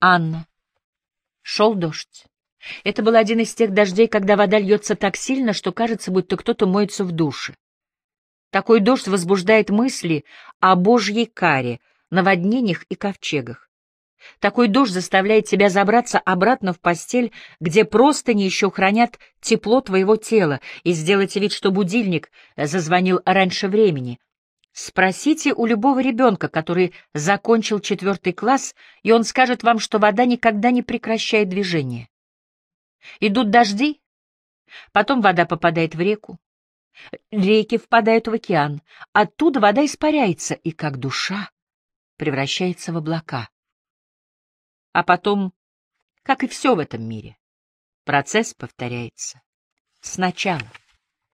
Анна. Шел дождь. Это был один из тех дождей, когда вода льется так сильно, что кажется, будто кто-то моется в душе. Такой дождь возбуждает мысли о Божьей каре, наводнениях и ковчегах. Такой дождь заставляет тебя забраться обратно в постель, где просто не еще хранят тепло твоего тела, и сделать вид, что будильник зазвонил раньше времени. Спросите у любого ребенка, который закончил четвертый класс, и он скажет вам, что вода никогда не прекращает движение. Идут дожди, потом вода попадает в реку, реки впадают в океан, оттуда вода испаряется и, как душа, превращается в облака. А потом, как и все в этом мире, процесс повторяется сначала.